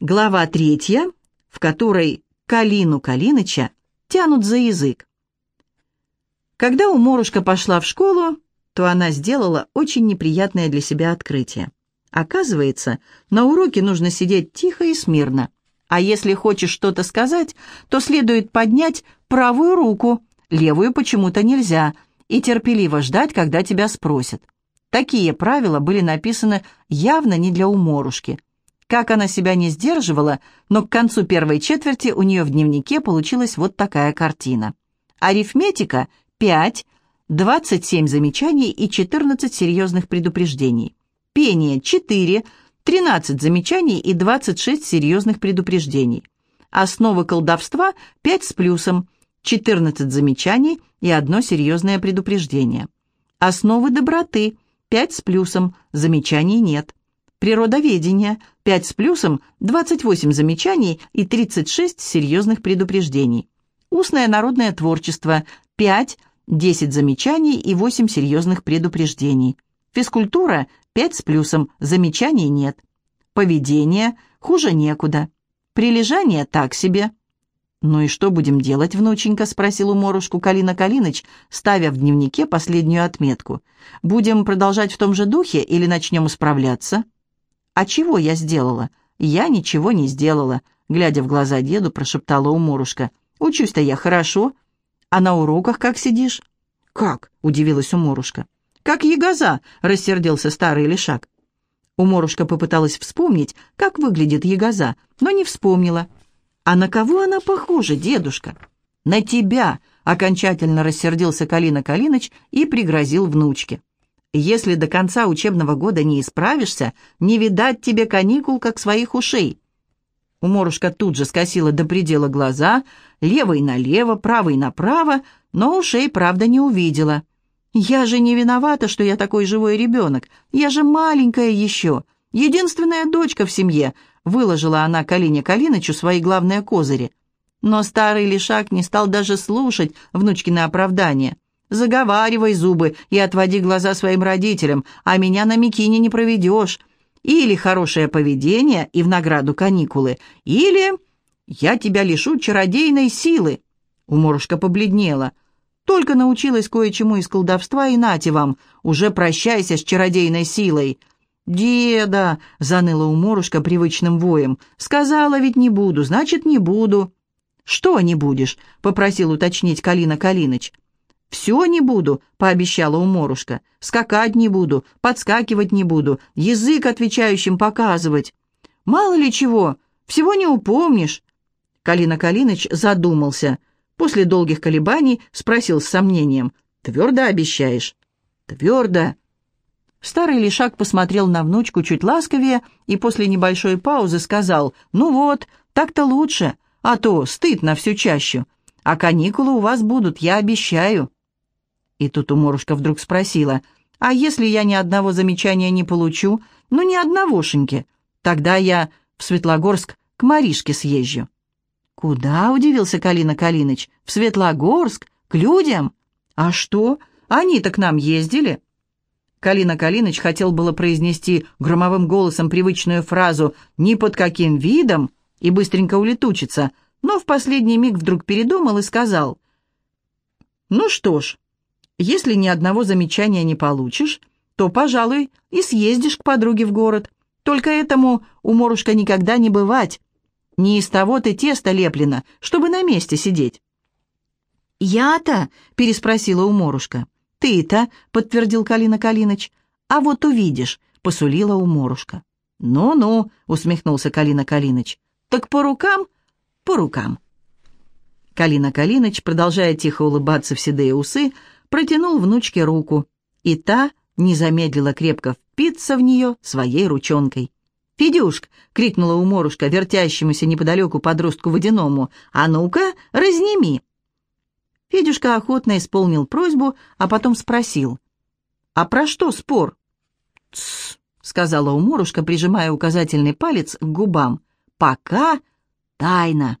Глава третья, в которой Калину Калиныча тянут за язык. Когда у Морушка пошла в школу, то она сделала очень неприятное для себя открытие. Оказывается, на уроке нужно сидеть тихо и смирно. А если хочешь что-то сказать, то следует поднять правую руку, левую почему-то нельзя, и терпеливо ждать, когда тебя спросят. Такие правила были написаны явно не для уморушки. Как она себя не сдерживала, но к концу первой четверти у нее в дневнике получилась вот такая картина. Арифметика – 5, 27 замечаний и 14 серьезных предупреждений. Пение – 4, 13 замечаний и 26 серьезных предупреждений. Основы колдовства – 5 с плюсом, 14 замечаний и одно серьезное предупреждение. Основы доброты – 5 с плюсом, замечаний нет. Природоведение – 5 с плюсом, 28 замечаний и 36 серьезных предупреждений. Устное народное творчество – 5, 10 замечаний и 8 серьезных предупреждений. Физкультура – 5 с плюсом, замечаний нет. Поведение – хуже некуда. Прилежание – так себе. «Ну и что будем делать, внученька?» – спросил у Морушку Калина Калиныч, ставя в дневнике последнюю отметку. «Будем продолжать в том же духе или начнем исправляться?» «А чего я сделала?» «Я ничего не сделала», — глядя в глаза деду, прошептала Уморушка. «Учусь-то я хорошо. А на уроках как сидишь?» «Как?» — удивилась Уморушка. «Как ягоза!» — рассердился старый лишак. Уморушка попыталась вспомнить, как выглядит ягоза, но не вспомнила. «А на кого она похожа, дедушка?» «На тебя!» — окончательно рассердился Калина Калиныч и пригрозил внучке. Если до конца учебного года не исправишься, не видать тебе каникул, как своих ушей». Уморушка тут же скосила до предела глаза, левой налево, правой направо, но ушей, правда, не увидела. «Я же не виновата, что я такой живой ребенок. Я же маленькая еще, единственная дочка в семье», выложила она Калине Калинычу свои главные козыри. Но старый лишак не стал даже слушать внучкины оправдания. Заговаривай зубы и отводи глаза своим родителям, а меня на Микине не проведешь. Или хорошее поведение и в награду каникулы, или я тебя лишу чародейной силы». Уморушка побледнела. «Только научилась кое-чему из колдовства, и нате вам, уже прощайся с чародейной силой». «Деда!» — заныла уморушка привычным воем. «Сказала ведь не буду, значит, не буду». «Что не будешь?» — попросил уточнить Калина Калиныч. «Все не буду», — пообещала уморушка. «Скакать не буду, подскакивать не буду, язык отвечающим показывать. Мало ли чего, всего не упомнишь». Калина Калиныч задумался. После долгих колебаний спросил с сомнением. «Твердо обещаешь?» «Твердо». Старый лишак посмотрел на внучку чуть ласковее и после небольшой паузы сказал, «Ну вот, так-то лучше, а то стыд на всю чащу. А каникулы у вас будут, я обещаю». И тут уморушка вдруг спросила, «А если я ни одного замечания не получу? Ну, ни одногошеньки. Тогда я в Светлогорск к Маришке съезжу». «Куда?» — удивился Калина Калиныч. «В Светлогорск? К людям? А что? Они-то к нам ездили?» Калина Калиныч хотел было произнести громовым голосом привычную фразу «ни под каким видом» и быстренько улетучиться, но в последний миг вдруг передумал и сказал «Ну что ж, если ни одного замечания не получишь, то, пожалуй, и съездишь к подруге в город. Только этому у Морушка никогда не бывать. Не из того ты тесто леплено, чтобы на месте сидеть». «Я-то?» — переспросила у Морушка. «Ты-то?» — подтвердил Калина Калиныч. «А вот увидишь», — посулила у Морушка. «Ну-ну», — усмехнулся Калина Калиныч. «Так по рукам?» «По рукам». Калина Калиныч, продолжая тихо улыбаться в седые усы, протянул внучке руку, и та не замедлила крепко впиться в нее своей ручонкой. «Федюшк!» — крикнула уморушка вертящемуся неподалеку подростку водяному. «А ну-ка, разними!» Федюшка охотно исполнил просьбу, а потом спросил. «А про что спор?» «Тссс», — сказала уморушка, прижимая указательный палец к губам. «Пока тайна».